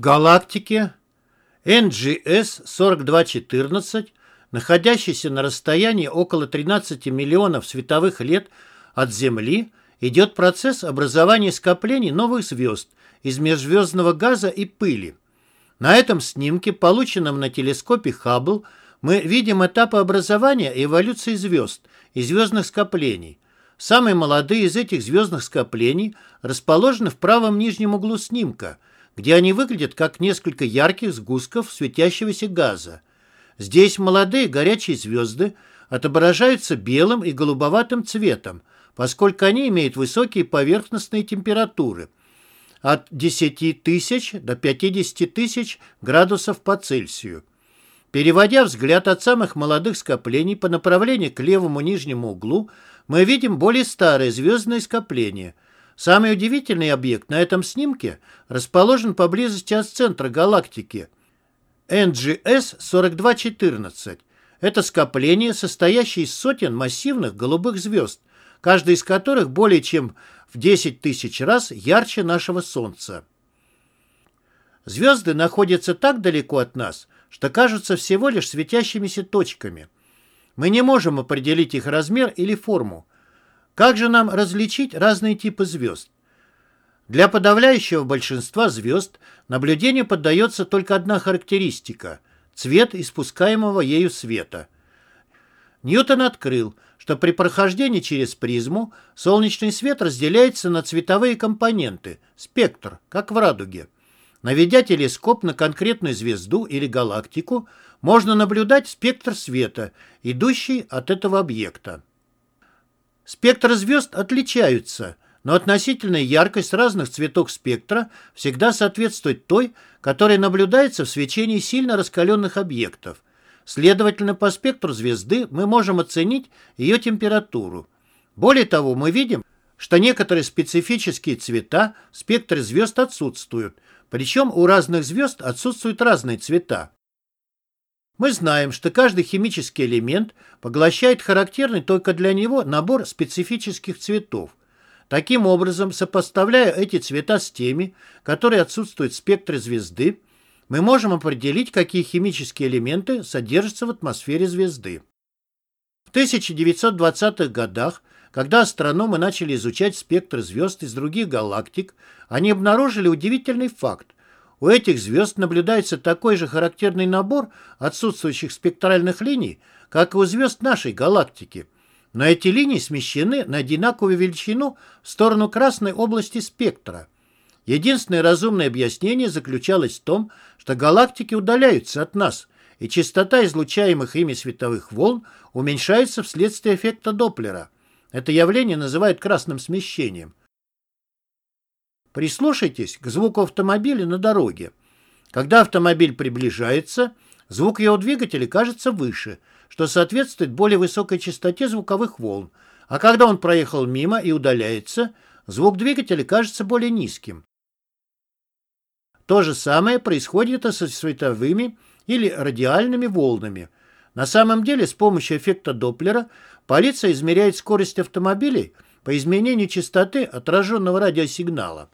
Галактике NGS 4214, находящейся на расстоянии около 13 миллионов световых лет от Земли, идет процесс образования скоплений новых звезд из межзвездного газа и пыли. На этом снимке, полученном на телескопе Хаббл, мы видим этапы образования и эволюции звезд и звездных скоплений. Самые молодые из этих звездных скоплений расположены в правом нижнем углу снимка, где они выглядят как несколько ярких сгустков светящегося газа. Здесь молодые горячие звезды отображаются белым и голубоватым цветом, поскольку они имеют высокие поверхностные температуры от 10 тысяч до 50 тысяч градусов по Цельсию. Переводя взгляд от самых молодых скоплений по направлению к левому нижнему углу, мы видим более старые звездные скопления. Самый удивительный объект на этом снимке расположен поблизости от центра галактики NGS 4214. Это скопление, состоящее из сотен массивных голубых звезд, каждая из которых более чем в 10 тысяч раз ярче нашего Солнца. Звезды находятся так далеко от нас, что кажутся всего лишь светящимися точками. Мы не можем определить их размер или форму. Как же нам различить разные типы звезд? Для подавляющего большинства звезд наблюдению поддается только одна характеристика – цвет испускаемого ею света. Ньютон открыл, что при прохождении через призму солнечный свет разделяется на цветовые компоненты – спектр, как в радуге. Наведя телескоп на конкретную звезду или галактику, можно наблюдать спектр света, идущий от этого объекта. Спектры звезд отличаются, но относительная яркость разных цветов спектра всегда соответствует той, которая наблюдается в свечении сильно раскаленных объектов. Следовательно, по спектру звезды мы можем оценить ее температуру. Более того, мы видим, что некоторые специфические цвета в спектре звезд отсутствуют – причем у разных звезд отсутствуют разные цвета. Мы знаем, что каждый химический элемент поглощает характерный только для него набор специфических цветов. Таким образом, сопоставляя эти цвета с теми, которые отсутствуют в спектре звезды, мы можем определить, какие химические элементы содержатся в атмосфере звезды. В 1920-х годах когда астрономы начали изучать спектр звезд из других галактик, они обнаружили удивительный факт. У этих звезд наблюдается такой же характерный набор отсутствующих спектральных линий, как и у звезд нашей галактики. Но эти линии смещены на одинаковую величину в сторону красной области спектра. Единственное разумное объяснение заключалось в том, что галактики удаляются от нас, и частота излучаемых ими световых волн уменьшается вследствие эффекта Доплера – это явление называют красным смещением. Прислушайтесь к звуку автомобиля на дороге. Когда автомобиль приближается, звук его двигателя кажется выше, что соответствует более высокой частоте звуковых волн, а когда он проехал мимо и удаляется, звук двигателя кажется более низким. То же самое происходит и со световыми или радиальными волнами. На самом деле с помощью эффекта Доплера Полиция измеряет скорость автомобилей по изменению частоты отраженного радиосигнала.